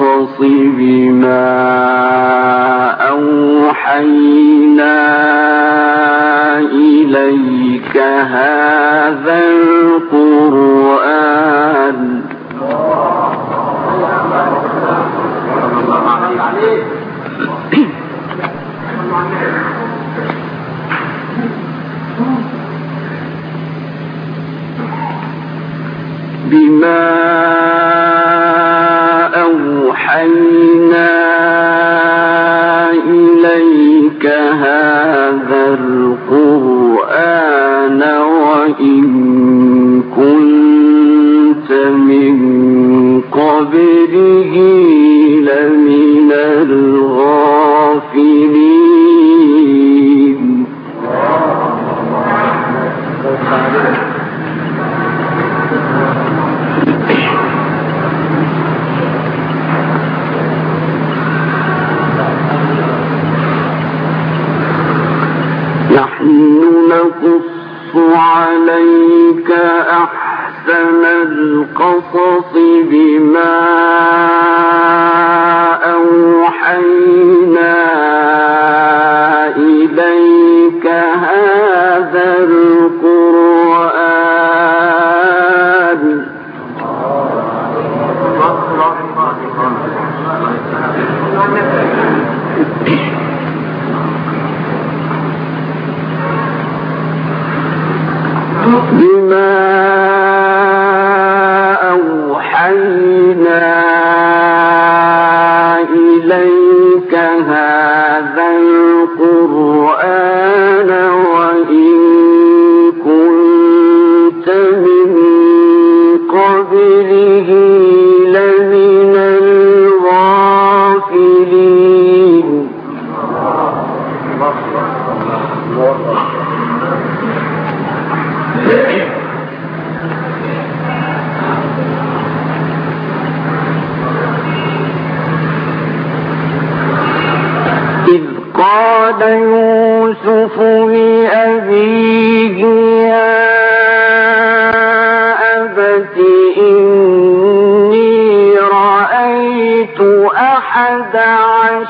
القصص بما أوحينا إليك.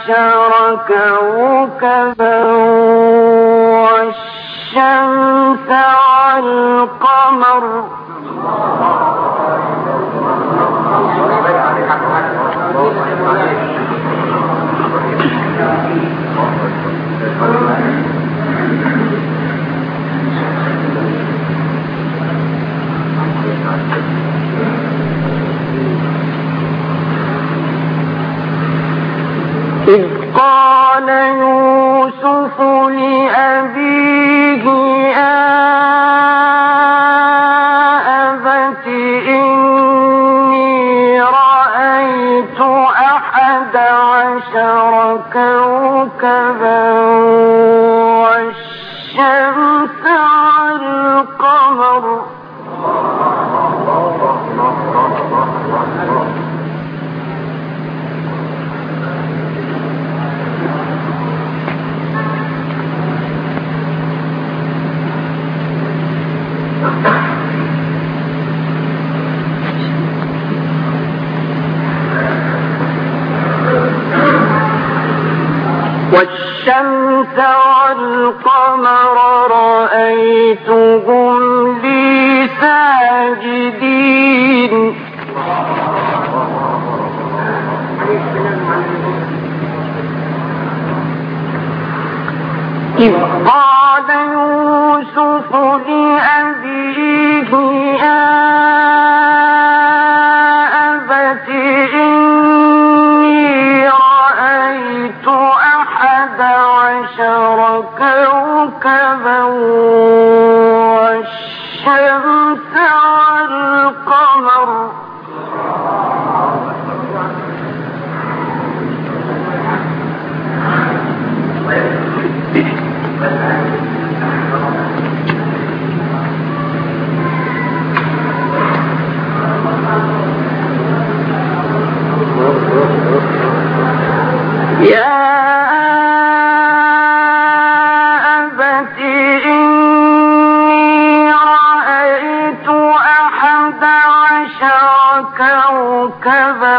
عشر كوكبا والشمس والقمر عشر كوكبا والشمس والشمس والقمر رأيتهم لي ساجدين. كوكبا والشمس وكوكبا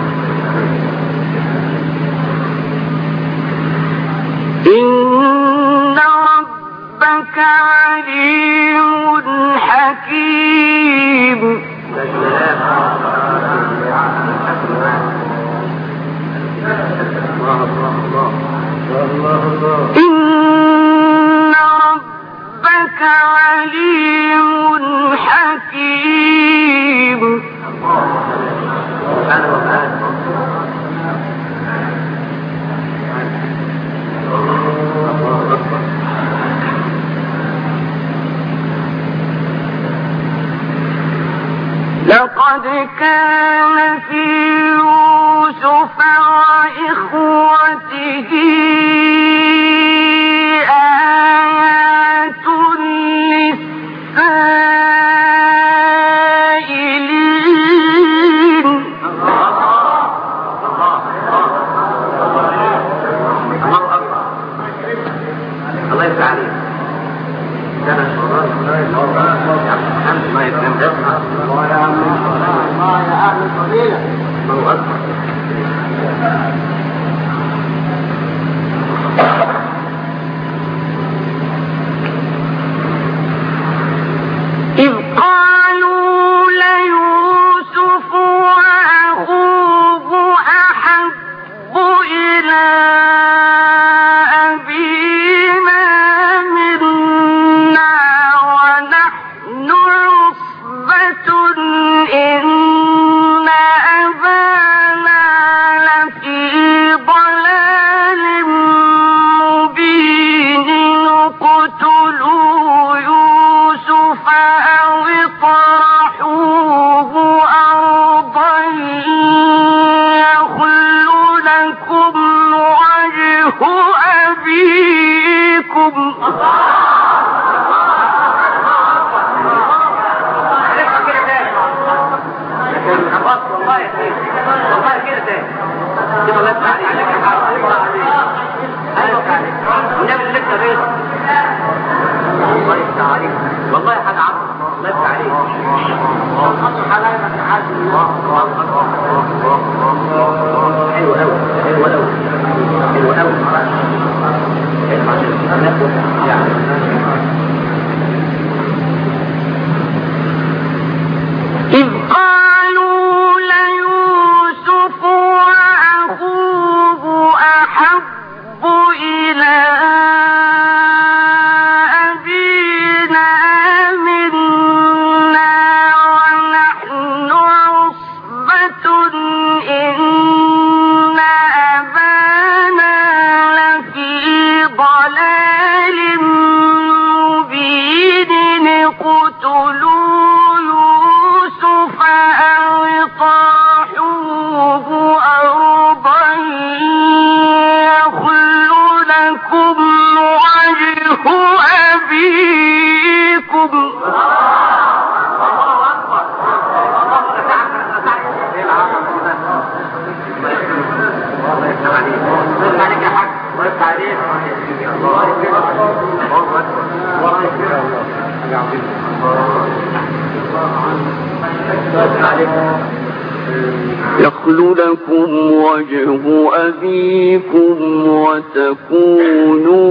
بِكُمْ وَتَكُونُوا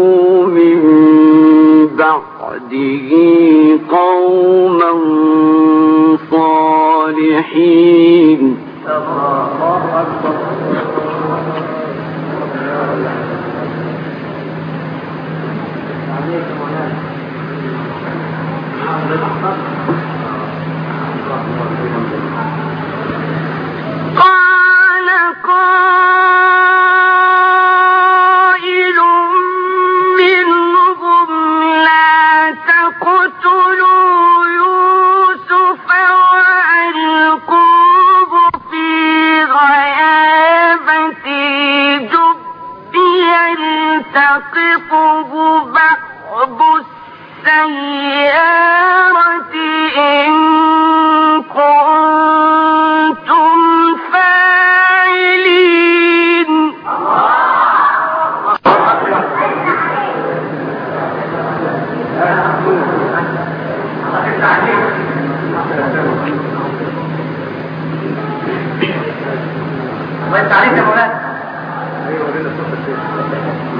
مِن بَعْدِهِ قَوْمًا صَالِحِينَ ما انت عليك يا مولانا. أيوه ورينا الصف الثاني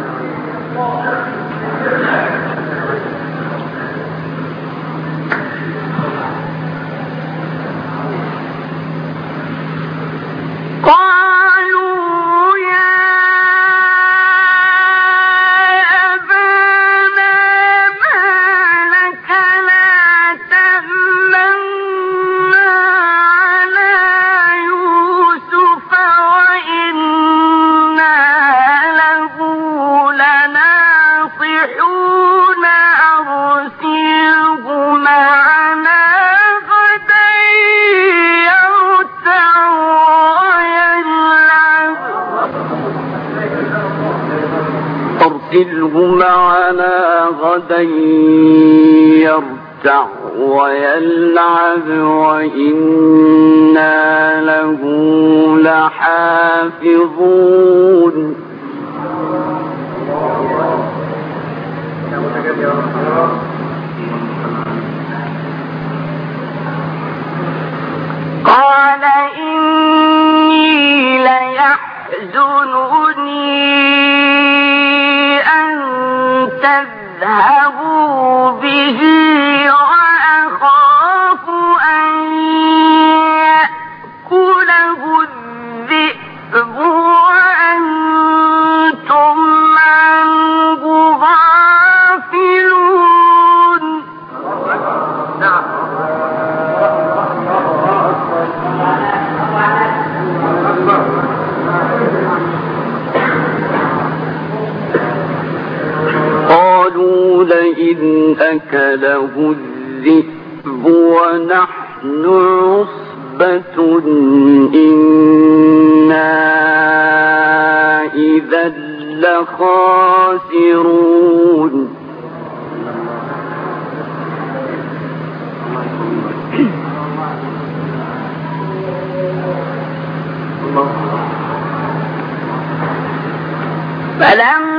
أرسله معنا غدا يرتع ويلعب وإنا له لحافظون. قال إني ليحزنني تذهبوا به لئن أكله الذئب ونحن عصبة إنا إذا لخاسرون. فلما